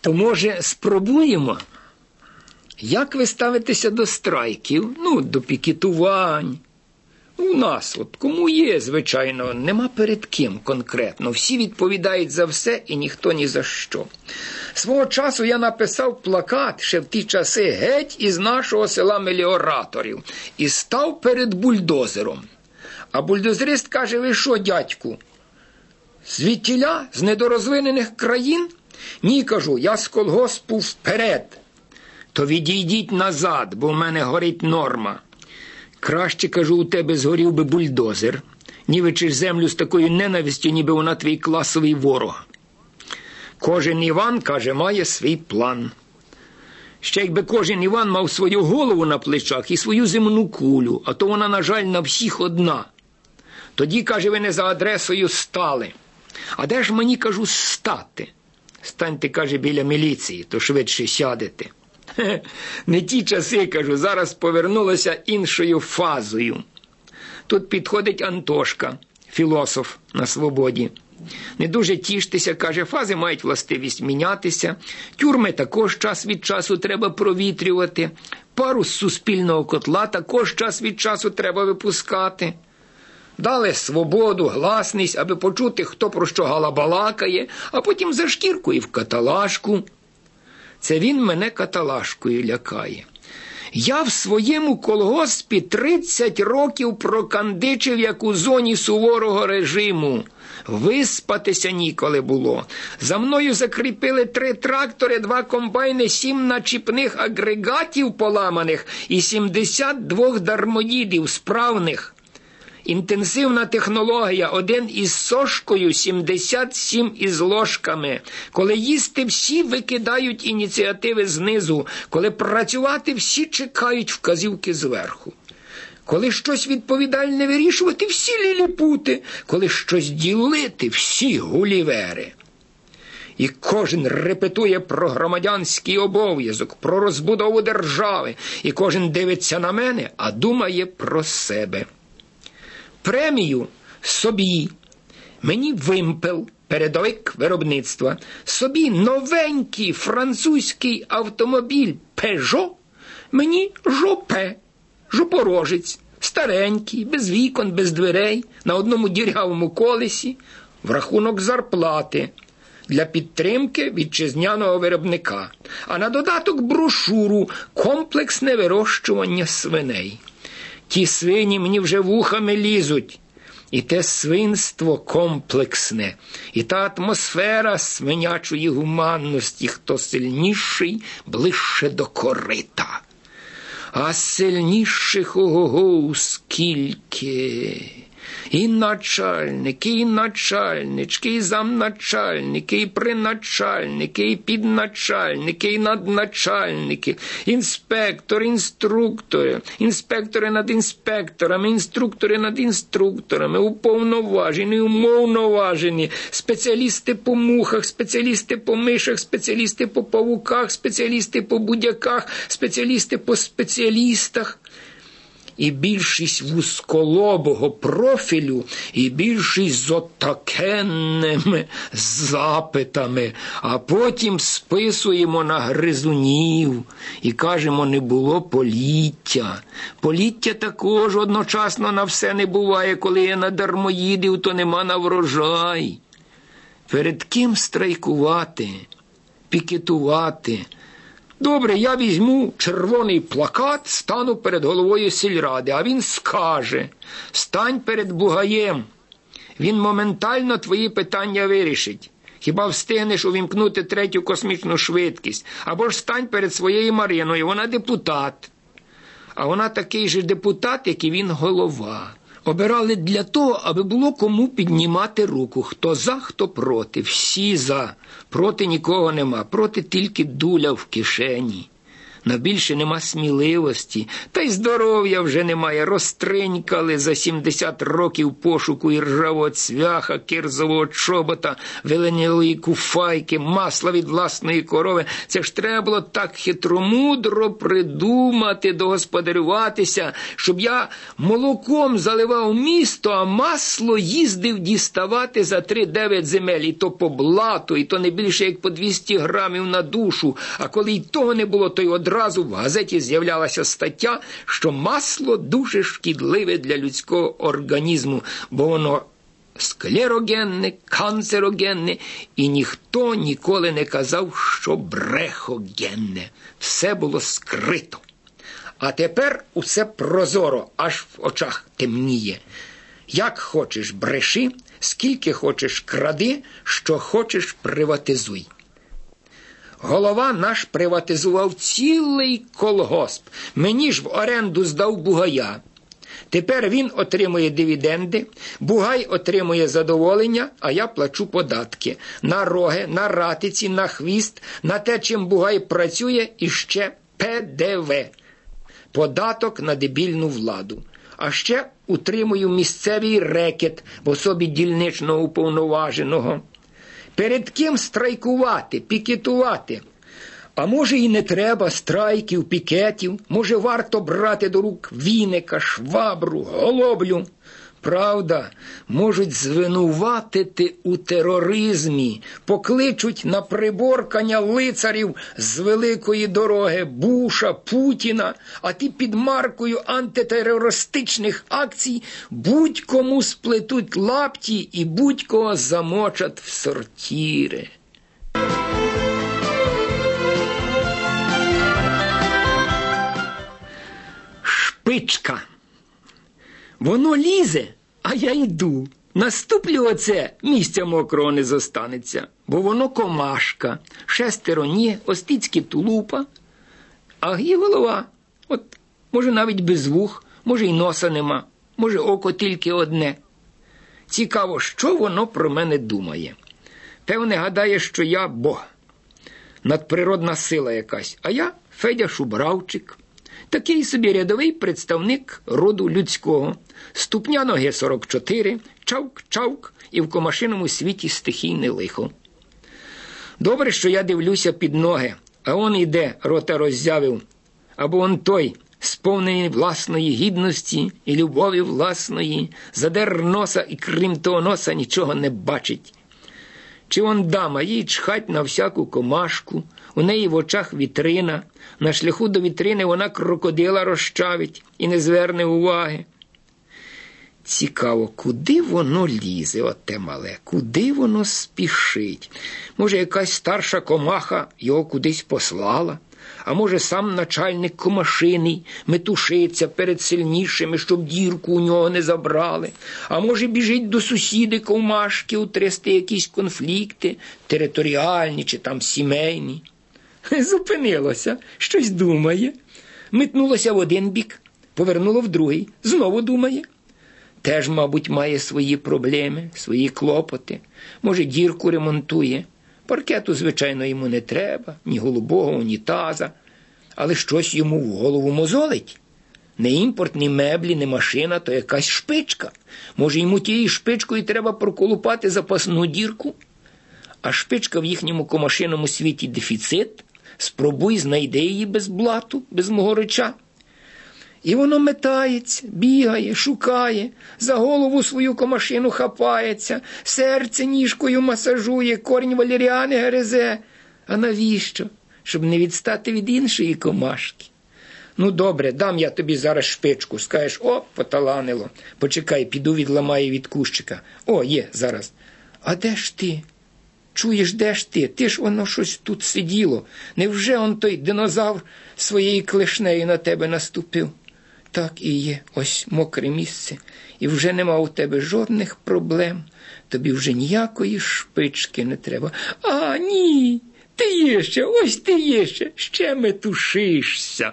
То, може, спробуємо? Як ви ставитеся до страйків, ну, до пікетувань? У нас, от кому є, звичайно, нема перед ким конкретно. Всі відповідають за все і ніхто ні за що. Свого часу я написав плакат ще в ті часи геть із нашого села меліораторів і став перед бульдозером. А бульдозерист каже: ви що, дядьку? Звідтіля з недорозвинених країн? Ні, кажу, я з колгоспу вперед. То відійдіть назад, бо в мене горить норма. Краще, кажу, у тебе згорів би бульдозер, нівечиш землю з такою ненавистю, ніби вона твій класовий ворог. Кожен Іван, каже, має свій план. Ще якби кожен Іван мав свою голову на плечах і свою земну кулю, а то вона, на жаль, на всіх одна. Тоді, каже, ви не за адресою стали. А де ж мені кажу стати? Станьте, каже, біля міліції, то швидше сядете. Хе, не ті часи, кажу, зараз повернулося іншою фазою. Тут підходить Антошка, філософ на свободі. Не дуже тіштеся, каже, фази мають властивість мінятися, тюрми також час від часу треба провітрювати, пару з суспільного котла також час від часу треба випускати. Дали свободу, гласність, аби почути, хто про що галабалакає, а потім за шкірку і в каталажку. Це він мене каталажкою лякає. Я в своєму колгоспі 30 років прокандичив, як у зоні суворого режиму. Виспатися ніколи було. За мною закріпили три трактори, два комбайни, сім начіпних агрегатів поламаних і 72 дармоїдів справних. Інтенсивна технологія, один із сошкою, 77 із ложками. Коли їсти всі викидають ініціативи знизу, коли працювати всі чекають вказівки зверху. Коли щось відповідальне вирішувати, всі ліліпути, коли щось ділити, всі гулівери. І кожен репетує про громадянський обов'язок, про розбудову держави, і кожен дивиться на мене, а думає про себе премію собі. Мені вимпел, передовик виробництва, собі новенький французький автомобіль Пежо, мені жопе, жопорожець, старенький, без вікон, без дверей, на одному дірявому колесі, в рахунок зарплати. Для підтримки вітчизняного виробника, а на додаток брошуру комплексне вирощування свиней. Ті свині мені вже вухами лізуть. І те свинство комплексне, і та атмосфера свинячої гуманності, хто сильніший ближче до корита. А сильніших ого-го скільки. І начальники, і начальнички, і замначальники, і приначальники, і підначальники, і надначальники, інспектори, інструктори, інспектори над інспекторами, інструктори над інструкторами, уповноважені, умовноважені, спеціалісти по мухах, спеціалісти по мишах, спеціалісти по павуках, спеціалісти по будяках, спеціалісти по спеціалістах і більшість вузколобого профілю, і більшість з отакенними запитами, а потім списуємо на гризунів і кажемо, не було поліття. Поліття також одночасно на все не буває, коли є на дармоїдів, то нема на врожай. Перед ким страйкувати, пікетувати? Добре, я візьму червоний плакат, стану перед головою сільради, а він скаже стань перед бугаєм. Він моментально твої питання вирішить. Хіба встигнеш увімкнути третю космічну швидкість? Або ж стань перед своєю Мариною, вона депутат. А вона такий же депутат, як і він голова. Обирали для того, аби було кому піднімати руку. Хто за, хто проти. Всі за. Проти нікого нема. Проти тільки дуля в кишені. На більше нема сміливості, та й здоров'я вже немає. Розтринькали за 70 років пошуку і ржавого цвяха, кирзового чобота, веленілої куфайки, масла від власної корови. Це ж треба було так хитромудро придумати, догосподарюватися, щоб я молоком заливав місто, а масло їздив діставати за 3-9 земель, і то по блату, і то не більше як по 200 грамів на душу. А коли й того не було, то й одразу в газеті з'являлася стаття, що масло дуже шкідливе для людського організму, бо воно склерогенне, канцерогенне, і ніхто ніколи не казав, що брехогенне. Все було скрито. А тепер усе прозоро, аж в очах темніє. Як хочеш бреши, скільки хочеш кради, що хочеш приватизуй. Голова наш приватизував цілий колгосп. Мені ж в оренду здав бугая. Тепер він отримує дивіденди, бугай отримує задоволення, а я плачу податки на роги, на ратиці, на хвіст, на те, чим бугай працює, і ще ПДВ податок на дебільну владу. А ще утримую місцевий рекет в особі дільничного уповноваженого. Перед ким страйкувати, пікетувати? А може, і не треба страйків, пікетів, може, варто брати до рук віника, швабру, голоблю. Правда, можуть звинуватити у тероризмі, покличуть на приборкання лицарів з великої дороги Буша, Путіна, а ті під маркою антитерористичних акцій будь-кому сплетуть лапті і будь-кого замочать в сортіри. Шпичка. Воно лізе, а я йду. Наступлю оце місця мокрого не зостанеться, бо воно комашка, шестеро ні, остицькі тулупа, а і голова. От, може, навіть без вух, може, й носа нема, може, око тільки одне. Цікаво, що воно про мене думає. Певне, гадає, що я Бог, надприродна сила якась, а я Федя Шубравчик. Такий собі рядовий представник роду людського, ступня ноги 44, чавк-чавк і в комашиному світі стихійне лихо. Добре, що я дивлюся під ноги, а он іде, рота роззявив, або он той, сповнений власної гідності і любові власної, задер носа і крім того носа нічого не бачить. Чи он дама, їй чхать на всяку комашку, у неї в очах вітрина, на шляху до вітрини вона крокодила розчавить і не зверне уваги. Цікаво, куди воно лізе, оте мале, куди воно спішить? Може, якась старша комаха його кудись послала? А може, сам начальник комашиний метушиться перед сильнішими, щоб дірку у нього не забрали, а може, біжить до сусіди ковмашки утрясти якісь конфлікти, територіальні чи там сімейні. Зупинилося, щось думає. Метнулося в один бік, повернуло в другий, знову думає. Теж, мабуть, має свої проблеми, свої клопоти. Може, дірку ремонтує. Паркету, звичайно, йому не треба, ні голубого унітаза, але щось йому в голову мозолить. Не імпорт, ні меблі, не машина, то якась шпичка. Може, йому тією шпичкою треба проколупати запасну дірку, а шпичка в їхньому комашиному світі дефіцит. Спробуй знайди її без блату, без мого реча. І воно метається, бігає, шукає, за голову свою комашину хапається, серце ніжкою масажує, корінь валеріани гризе. А навіщо? Щоб не відстати від іншої комашки. Ну, добре, дам я тобі зараз шпичку. Скажеш, о, поталанило. Почекай, піду відламаю від кущика. О, є зараз. А де ж ти? Чуєш, де ж ти? Ти ж воно щось тут сиділо. Невже он той динозавр своєю клешнею на тебе наступив? Так і є, ось мокре місце, і вже нема у тебе жодних проблем. Тобі вже ніякої шпички не треба. А, ні, ти є ще, ось ти є ще, ще метушишся.